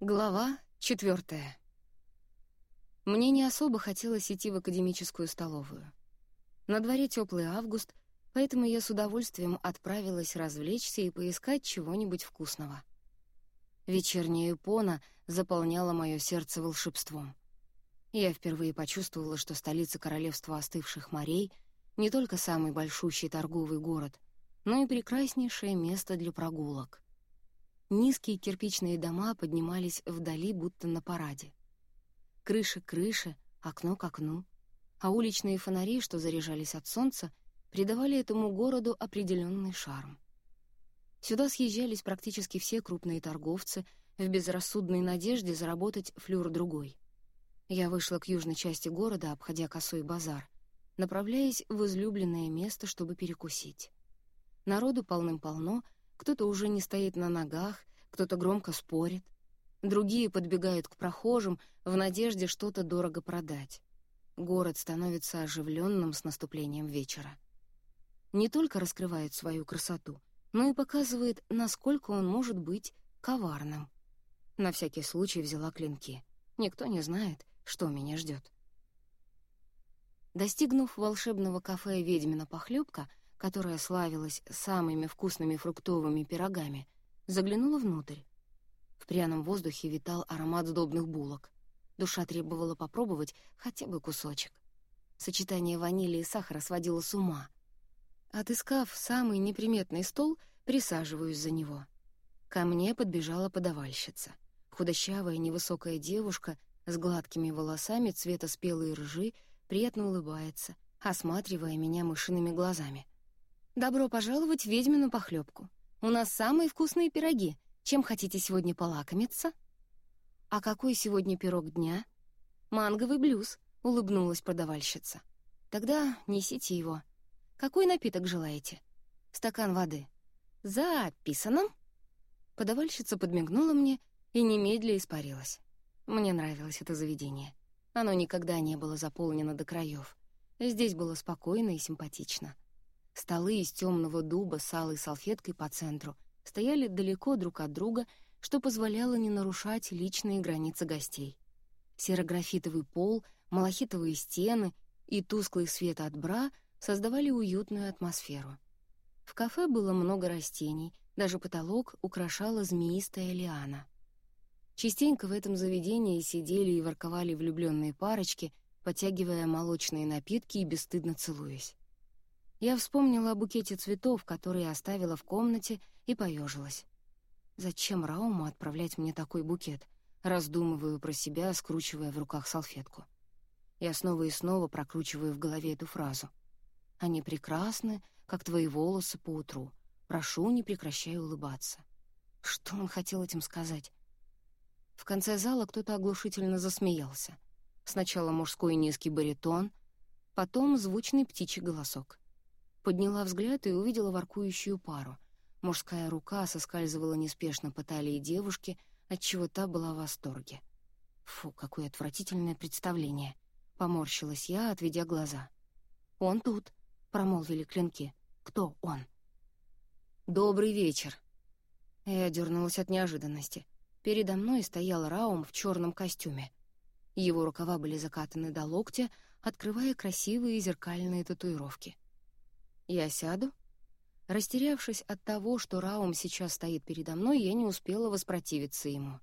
Глава четвертая. Мне не особо хотелось идти в академическую столовую. На дворе теплый август, поэтому я с удовольствием отправилась развлечься и поискать чего-нибудь вкусного. Вечерняя Япона заполняла мое сердце волшебством. Я впервые почувствовала, что столица королевства остывших морей — не только самый большущий торговый город, но и прекраснейшее место для прогулок — Низкие кирпичные дома поднимались вдали, будто на параде. Крыша к крыше, окно к окну, а уличные фонари, что заряжались от солнца, придавали этому городу определенный шарм. Сюда съезжались практически все крупные торговцы в безрассудной надежде заработать флюр другой. Я вышла к южной части города, обходя косой базар, направляясь в излюбленное место, чтобы перекусить. Народу полным-полно — кто-то уже не стоит на ногах, кто-то громко спорит. Другие подбегают к прохожим в надежде что-то дорого продать. Город становится оживленным с наступлением вечера. Не только раскрывает свою красоту, но и показывает, насколько он может быть коварным. На всякий случай взяла клинки. Никто не знает, что меня ждет. Достигнув волшебного кафе «Ведьмина похлебка», которая славилась самыми вкусными фруктовыми пирогами, заглянула внутрь. В пряном воздухе витал аромат сдобных булок. Душа требовала попробовать хотя бы кусочек. Сочетание ванили и сахара сводило с ума. Отыскав самый неприметный стол, присаживаюсь за него. Ко мне подбежала подавальщица. Худощавая невысокая девушка с гладкими волосами цвета спелой ржи приятно улыбается, осматривая меня мышиными глазами — «Добро пожаловать в ведьмину похлебку. У нас самые вкусные пироги. Чем хотите сегодня полакомиться?» «А какой сегодня пирог дня?» «Манговый блюз», — улыбнулась продавальщица. «Тогда несите его. Какой напиток желаете?» «Стакан воды». «Записано». Подавальщица подмигнула мне и немедля испарилась. Мне нравилось это заведение. Оно никогда не было заполнено до краев. Здесь было спокойно и симпатично. Столы из темного дуба с алой салфеткой по центру стояли далеко друг от друга, что позволяло не нарушать личные границы гостей. Серографитовый пол, малахитовые стены и тусклый свет от бра создавали уютную атмосферу. В кафе было много растений, даже потолок украшала змеистая лиана. Частенько в этом заведении сидели и ворковали влюбленные парочки, подтягивая молочные напитки и бесстыдно целуясь. Я вспомнила о букете цветов, которые оставила в комнате, и поежилась. Зачем Рауму отправлять мне такой букет? Раздумываю про себя, скручивая в руках салфетку. Я снова и снова прокручиваю в голове эту фразу. «Они прекрасны, как твои волосы по утру. Прошу, не прекращай улыбаться». Что он хотел этим сказать? В конце зала кто-то оглушительно засмеялся. Сначала мужской низкий баритон, потом звучный птичий голосок. Подняла взгляд и увидела воркующую пару. Мужская рука соскальзывала неспешно по талии девушки, отчего та была в восторге. Фу, какое отвратительное представление. Поморщилась я, отведя глаза. «Он тут», — промолвили клинки. «Кто он?» «Добрый вечер». Я дернулась от неожиданности. Передо мной стоял Раум в черном костюме. Его рукава были закатаны до локтя, открывая красивые зеркальные татуировки. «Я сяду?» Растерявшись от того, что Раум сейчас стоит передо мной, я не успела воспротивиться ему.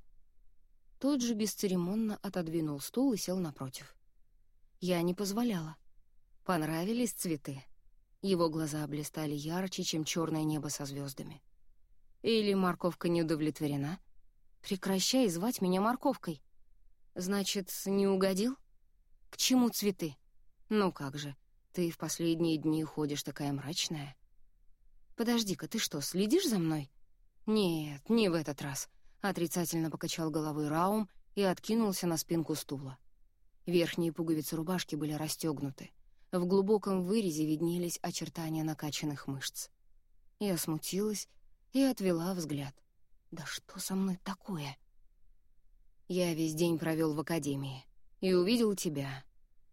Тот же бесцеремонно отодвинул стул и сел напротив. Я не позволяла. Понравились цветы. Его глаза блистали ярче, чем черное небо со звездами. Или морковка не удовлетворена? Прекращай звать меня морковкой. Значит, не угодил? К чему цветы? Ну как же, ты в последние дни ходишь такая мрачная. Подожди-ка, ты что, следишь за мной? Нет, не в этот раз. Отрицательно покачал головой Раум и откинулся на спинку стула. Верхние пуговицы рубашки были расстегнуты. В глубоком вырезе виднелись очертания накачанных мышц. Я смутилась и отвела взгляд. «Да что со мной такое?» «Я весь день провел в академии и увидел тебя.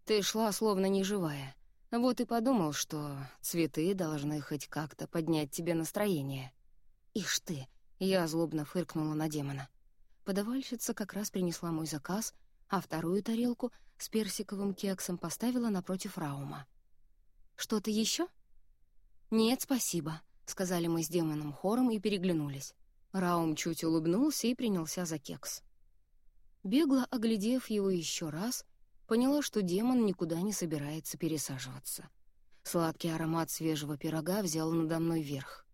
Ты шла словно неживая. Вот и подумал, что цветы должны хоть как-то поднять тебе настроение. Ишь ты, я злобно фыркнула на демона. Подавальщица как раз принесла мой заказ, а вторую тарелку с персиковым кексом поставила напротив Раума. «Что-то еще?» «Нет, спасибо», — сказали мы с демоном хором и переглянулись. Раум чуть улыбнулся и принялся за кекс. Бегло оглядев его еще раз, поняла, что демон никуда не собирается пересаживаться. Сладкий аромат свежего пирога взял надо мной верх.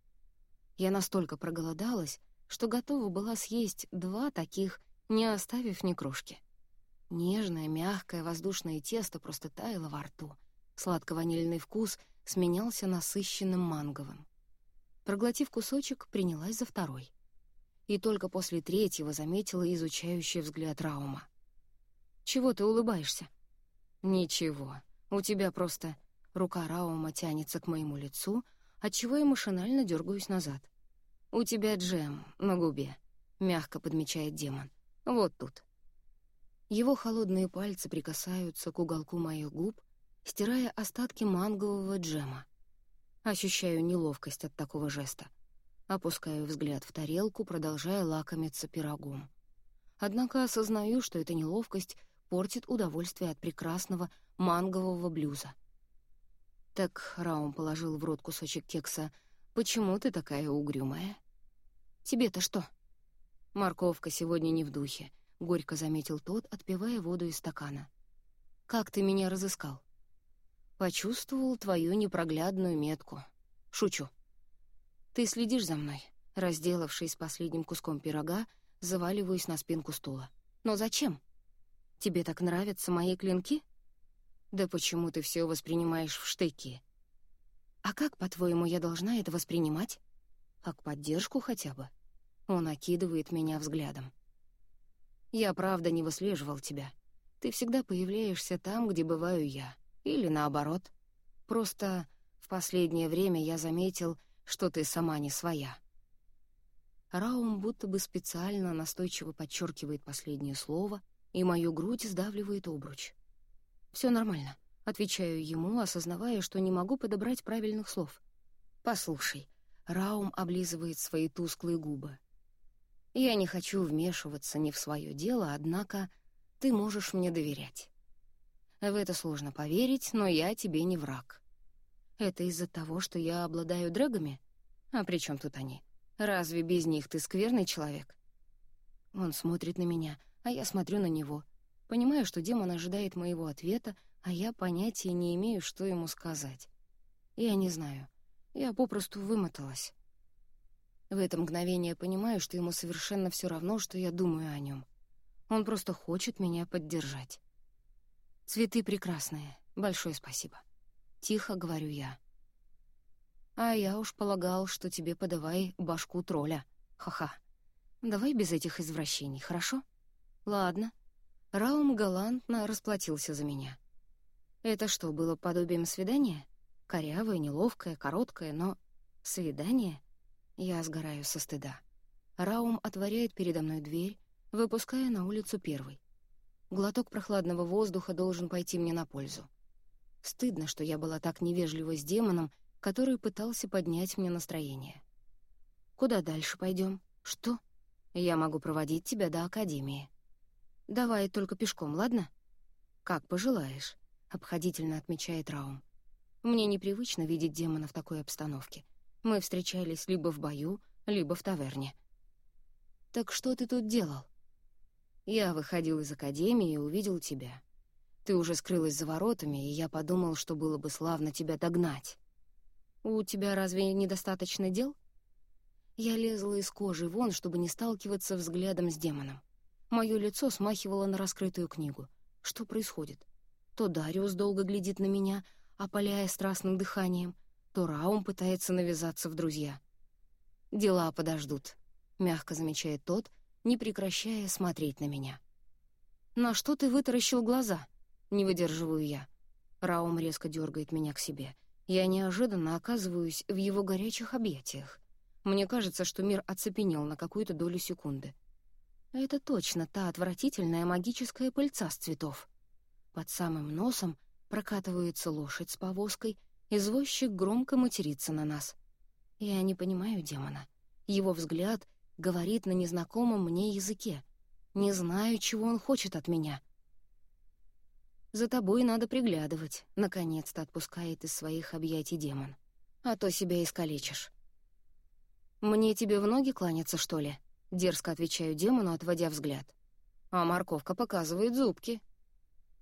Я настолько проголодалась, что готова была съесть два таких, не оставив ни крошки. Нежное, мягкое воздушное тесто просто таяло во рту. Сладко-ванильный вкус сменялся насыщенным манговым. Проглотив кусочек, принялась за второй. И только после третьего заметила изучающий взгляд Раума. «Чего ты улыбаешься?» «Ничего. У тебя просто...» Рука Раума тянется к моему лицу, отчего я машинально дергаюсь назад. «У тебя джем на губе», — мягко подмечает демон. «Вот тут». Его холодные пальцы прикасаются к уголку моих губ, стирая остатки мангового джема. Ощущаю неловкость от такого жеста. Опускаю взгляд в тарелку, продолжая лакомиться пирогом. Однако осознаю, что эта неловкость портит удовольствие от прекрасного мангового блюза. Так Раум положил в рот кусочек кекса. «Почему ты такая угрюмая?» «Тебе-то что?» «Морковка сегодня не в духе», — горько заметил тот, отпивая воду из стакана. «Как ты меня разыскал?» «Почувствовал твою непроглядную метку. Шучу. Ты следишь за мной?» Разделавшись последним куском пирога, заваливаюсь на спинку стула. «Но зачем? Тебе так нравятся мои клинки?» «Да почему ты все воспринимаешь в штыки?» «А как, по-твоему, я должна это воспринимать?» «Как поддержку хотя бы?» Он окидывает меня взглядом. Я правда не выслеживал тебя. Ты всегда появляешься там, где бываю я. Или наоборот. Просто в последнее время я заметил, что ты сама не своя. Раум будто бы специально настойчиво подчеркивает последнее слово, и мою грудь сдавливает обруч. Все нормально», — отвечаю ему, осознавая, что не могу подобрать правильных слов. «Послушай». Раум облизывает свои тусклые губы. Я не хочу вмешиваться не в свое дело, однако ты можешь мне доверять. В это сложно поверить, но я тебе не враг. Это из-за того, что я обладаю дрэгами? А при тут они? Разве без них ты скверный человек? Он смотрит на меня, а я смотрю на него. Понимаю, что демон ожидает моего ответа, а я понятия не имею, что ему сказать. Я не знаю. Я попросту вымоталась. В это мгновение понимаю, что ему совершенно все равно, что я думаю о нем. Он просто хочет меня поддержать. «Цветы прекрасные. Большое спасибо». Тихо говорю я. «А я уж полагал, что тебе подавай башку тролля. Ха-ха. Давай без этих извращений, хорошо?» «Ладно». Раум галантно расплатился за меня. Это что, было подобием свидания? Корявое, неловкое, короткое, но... Свидание? Я сгораю со стыда. Раум отворяет передо мной дверь, выпуская на улицу первый. Глоток прохладного воздуха должен пойти мне на пользу. Стыдно, что я была так невежлива с демоном, который пытался поднять мне настроение. «Куда дальше пойдем? Что? Я могу проводить тебя до Академии. Давай только пешком, ладно?» «Как пожелаешь», — обходительно отмечает Раум. «Мне непривычно видеть демона в такой обстановке. Мы встречались либо в бою, либо в таверне. «Так что ты тут делал?» «Я выходил из академии и увидел тебя. Ты уже скрылась за воротами, и я подумал, что было бы славно тебя догнать. У тебя разве недостаточно дел?» Я лезла из кожи вон, чтобы не сталкиваться взглядом с демоном. Мое лицо смахивало на раскрытую книгу. Что происходит? То Дариус долго глядит на меня, опаляя страстным дыханием — то Раум пытается навязаться в друзья. «Дела подождут», — мягко замечает тот, не прекращая смотреть на меня. «На что ты вытаращил глаза?» — не выдерживаю я. Раум резко дергает меня к себе. Я неожиданно оказываюсь в его горячих объятиях. Мне кажется, что мир оцепенел на какую-то долю секунды. Это точно та отвратительная магическая пыльца с цветов. Под самым носом прокатывается лошадь с повозкой, Извозчик громко матерится на нас. Я не понимаю демона. Его взгляд говорит на незнакомом мне языке. Не знаю, чего он хочет от меня. За тобой надо приглядывать, наконец-то отпускает из своих объятий демон. А то себя искалечишь. «Мне тебе в ноги кланяться, что ли?» — дерзко отвечаю демону, отводя взгляд. А морковка показывает зубки.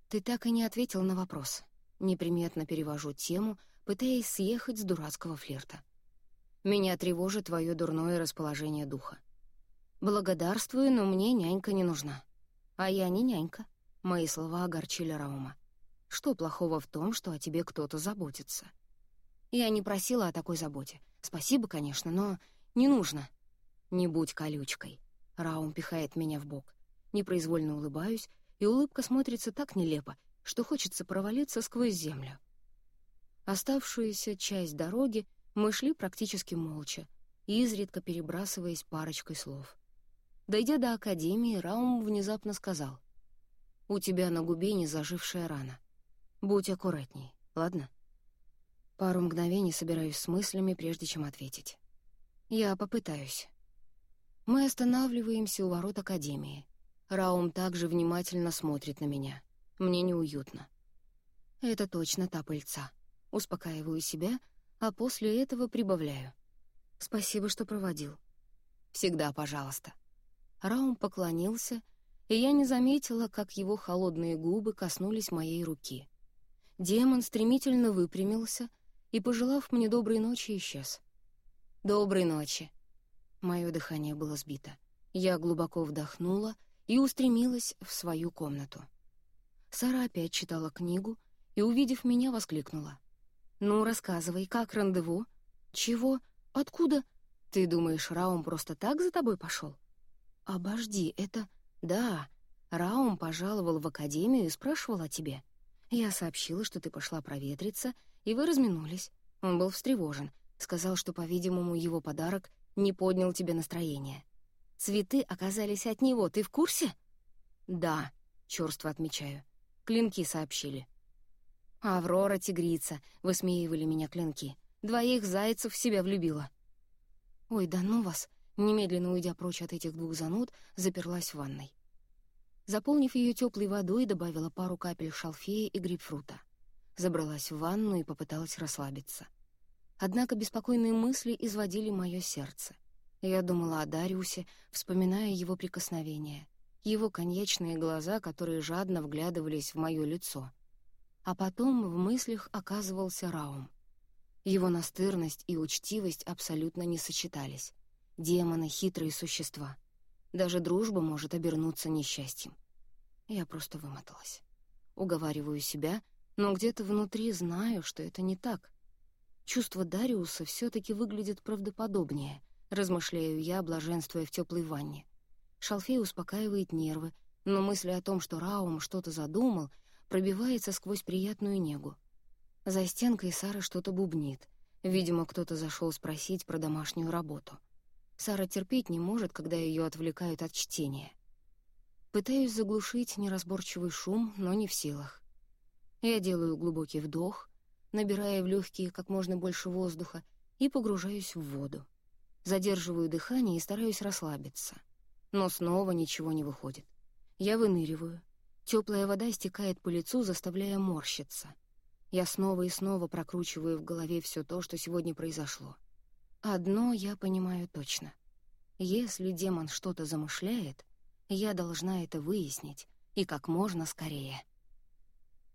Ты так и не ответил на вопрос. Неприметно перевожу тему, пытаясь съехать с дурацкого флирта. Меня тревожит твое дурное расположение духа. Благодарствую, но мне нянька не нужна. А я не нянька. Мои слова огорчили Раума. Что плохого в том, что о тебе кто-то заботится? Я не просила о такой заботе. Спасибо, конечно, но не нужно. Не будь колючкой. Раум пихает меня в бок. Непроизвольно улыбаюсь, и улыбка смотрится так нелепо, что хочется провалиться сквозь землю. Оставшуюся часть дороги мы шли практически молча, изредка перебрасываясь парочкой слов. Дойдя до академии, Раум внезапно сказал. «У тебя на губе не зажившая рана. Будь аккуратней, ладно?» Пару мгновений собираюсь с мыслями, прежде чем ответить. «Я попытаюсь». Мы останавливаемся у ворот академии. Раум также внимательно смотрит на меня. Мне неуютно. Это точно та пыльца. Успокаиваю себя, а после этого прибавляю. Спасибо, что проводил. Всегда пожалуйста. Раум поклонился, и я не заметила, как его холодные губы коснулись моей руки. Демон стремительно выпрямился и, пожелав мне доброй ночи, исчез. «Доброй ночи!» Мое дыхание было сбито. Я глубоко вдохнула и устремилась в свою комнату. Сара опять читала книгу и, увидев меня, воскликнула. «Ну, рассказывай, как рандеву?» «Чего? Откуда?» «Ты думаешь, Раум просто так за тобой пошел?» «Обожди, это...» «Да, Раум пожаловал в академию и спрашивал о тебе. Я сообщила, что ты пошла проветриться, и вы разминулись. Он был встревожен, сказал, что, по-видимому, его подарок не поднял тебе настроение. Цветы оказались от него, ты в курсе?» «Да», — чёрство отмечаю. Клинки сообщили. «Аврора тигрица», — высмеивали меня клинки. «Двоих зайцев в себя влюбила». «Ой, да ну вас!» Немедленно уйдя прочь от этих двух зануд, заперлась в ванной. Заполнив ее теплой водой, добавила пару капель шалфея и грейпфрута. Забралась в ванну и попыталась расслабиться. Однако беспокойные мысли изводили мое сердце. Я думала о Дариусе, вспоминая его прикосновения, его коньячные глаза, которые жадно вглядывались в мое лицо. А потом в мыслях оказывался Раум. Его настырность и учтивость абсолютно не сочетались. Демоны — хитрые существа. Даже дружба может обернуться несчастьем. Я просто вымоталась. Уговариваю себя, но где-то внутри знаю, что это не так. Чувство Дариуса все таки выглядит правдоподобнее — размышляю я, блаженствуя в теплой ванне. Шалфей успокаивает нервы, но мысль о том, что Раум что-то задумал, пробивается сквозь приятную негу. За стенкой Сара что-то бубнит. Видимо, кто-то зашел спросить про домашнюю работу. Сара терпеть не может, когда ее отвлекают от чтения. Пытаюсь заглушить неразборчивый шум, но не в силах. Я делаю глубокий вдох, набирая в легкие как можно больше воздуха, и погружаюсь в воду. Задерживаю дыхание и стараюсь расслабиться. Но снова ничего не выходит. Я выныриваю. Теплая вода стекает по лицу, заставляя морщиться. Я снова и снова прокручиваю в голове все то, что сегодня произошло. Одно я понимаю точно. Если демон что-то замышляет, я должна это выяснить, и как можно скорее.